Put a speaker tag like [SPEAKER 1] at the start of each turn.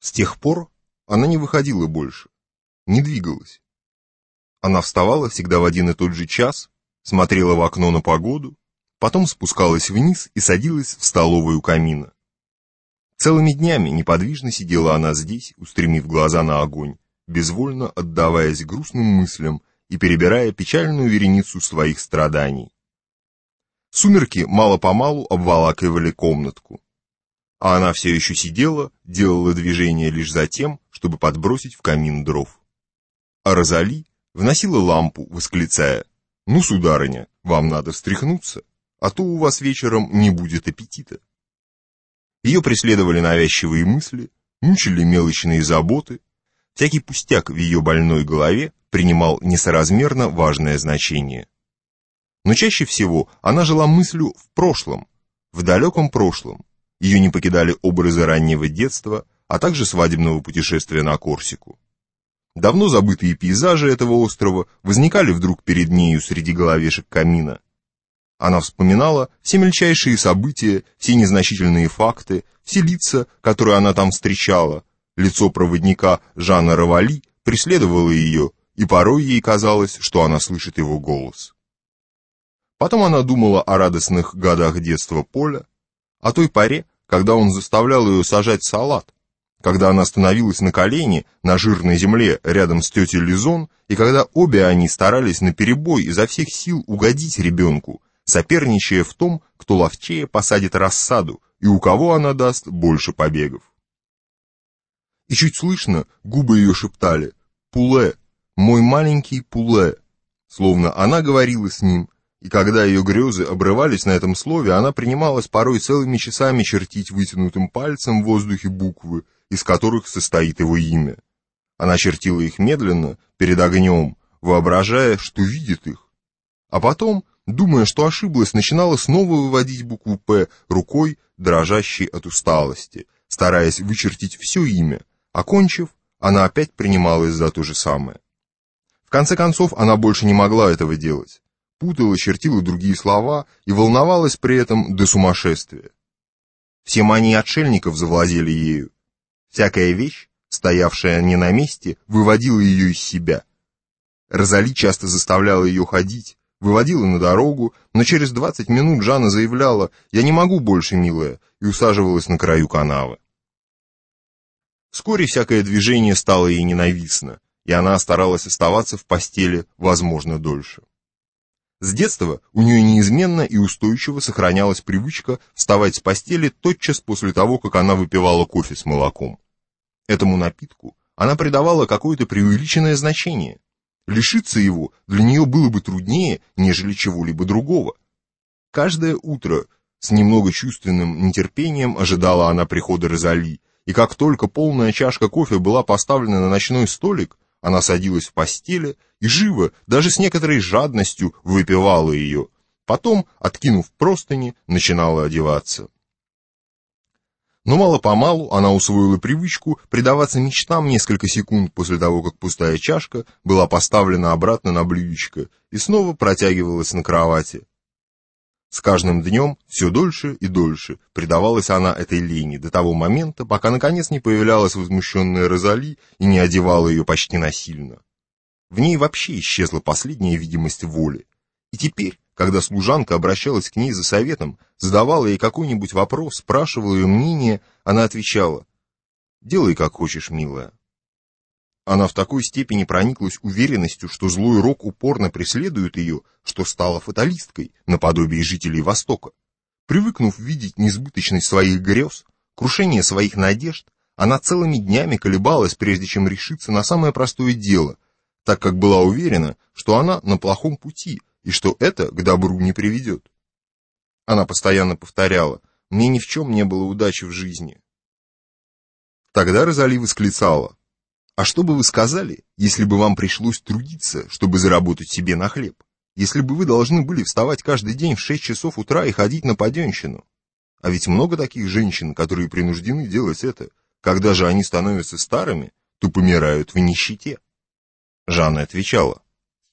[SPEAKER 1] С тех пор она не выходила больше, не двигалась. Она вставала всегда в один и тот же час, смотрела в окно на погоду, потом спускалась вниз и садилась в столовую камина. Целыми днями неподвижно сидела она здесь, устремив глаза на огонь, безвольно отдаваясь грустным мыслям и перебирая печальную вереницу своих страданий. Сумерки мало-помалу обволакивали комнатку а она все еще сидела, делала движение лишь за тем, чтобы подбросить в камин дров. А Розали вносила лампу, восклицая, «Ну, сударыня, вам надо встряхнуться, а то у вас вечером не будет аппетита». Ее преследовали навязчивые мысли, мучили мелочные заботы, всякий пустяк в ее больной голове принимал несоразмерно важное значение. Но чаще всего она жила мыслью в прошлом, в далеком прошлом, ее не покидали образы раннего детства, а также свадебного путешествия на Корсику. Давно забытые пейзажи этого острова возникали вдруг перед нею среди головешек камина. Она вспоминала все мельчайшие события, все незначительные факты, все лица, которые она там встречала. Лицо проводника Жана Равали преследовало ее, и порой ей казалось, что она слышит его голос. Потом она думала о радостных годах детства Поля, о той поре, когда он заставлял ее сажать салат, когда она становилась на колени на жирной земле рядом с тетей Лизон, и когда обе они старались наперебой изо всех сил угодить ребенку, соперничая в том, кто ловчее посадит рассаду и у кого она даст больше побегов. И чуть слышно губы ее шептали «Пуле, мой маленький Пуле», словно она говорила с ним, и когда ее грезы обрывались на этом слове, она принималась порой целыми часами чертить вытянутым пальцем в воздухе буквы, из которых состоит его имя. Она чертила их медленно, перед огнем, воображая, что видит их. А потом, думая, что ошиблась, начинала снова выводить букву «П» рукой, дрожащей от усталости, стараясь вычертить все имя. Окончив, она опять принималась за то же самое. В конце концов, она больше не могла этого делать путала, чертила другие слова и волновалась при этом до сумасшествия. Все мании отшельников завладели ею. Всякая вещь, стоявшая не на месте, выводила ее из себя. Розали часто заставляла ее ходить, выводила на дорогу, но через двадцать минут Жанна заявляла «Я не могу больше, милая», и усаживалась на краю канавы. Вскоре всякое движение стало ей ненавистно, и она старалась оставаться в постели, возможно, дольше. С детства у нее неизменно и устойчиво сохранялась привычка вставать с постели тотчас после того, как она выпивала кофе с молоком. Этому напитку она придавала какое-то преувеличенное значение. Лишиться его для нее было бы труднее, нежели чего-либо другого. Каждое утро с немного чувственным нетерпением ожидала она прихода Розали, и как только полная чашка кофе была поставлена на ночной столик, она садилась в постели и живо, даже с некоторой жадностью, выпивала ее. Потом, откинув простыни, начинала одеваться. Но мало-помалу она усвоила привычку предаваться мечтам несколько секунд после того, как пустая чашка была поставлена обратно на блюдечко и снова протягивалась на кровати. С каждым днем все дольше и дольше предавалась она этой лени до того момента, пока наконец не появлялась возмущенная Розали и не одевала ее почти насильно. В ней вообще исчезла последняя видимость воли. И теперь, когда служанка обращалась к ней за советом, задавала ей какой-нибудь вопрос, спрашивала ее мнение, она отвечала «Делай, как хочешь, милая». Она в такой степени прониклась уверенностью, что злой рок упорно преследует ее, что стала фаталисткой, наподобие жителей Востока. Привыкнув видеть несбыточность своих грез, крушение своих надежд, она целыми днями колебалась, прежде чем решиться на самое простое дело, так как была уверена, что она на плохом пути и что это к добру не приведет. Она постоянно повторяла, «Мне ни в чем не было удачи в жизни». Тогда Розали восклицала, а что бы вы сказали, если бы вам пришлось трудиться, чтобы заработать себе на хлеб? Если бы вы должны были вставать каждый день в 6 часов утра и ходить на поденщину? А ведь много таких женщин, которые принуждены делать это. Когда же они становятся старыми, то помирают в нищете. Жанна отвечала,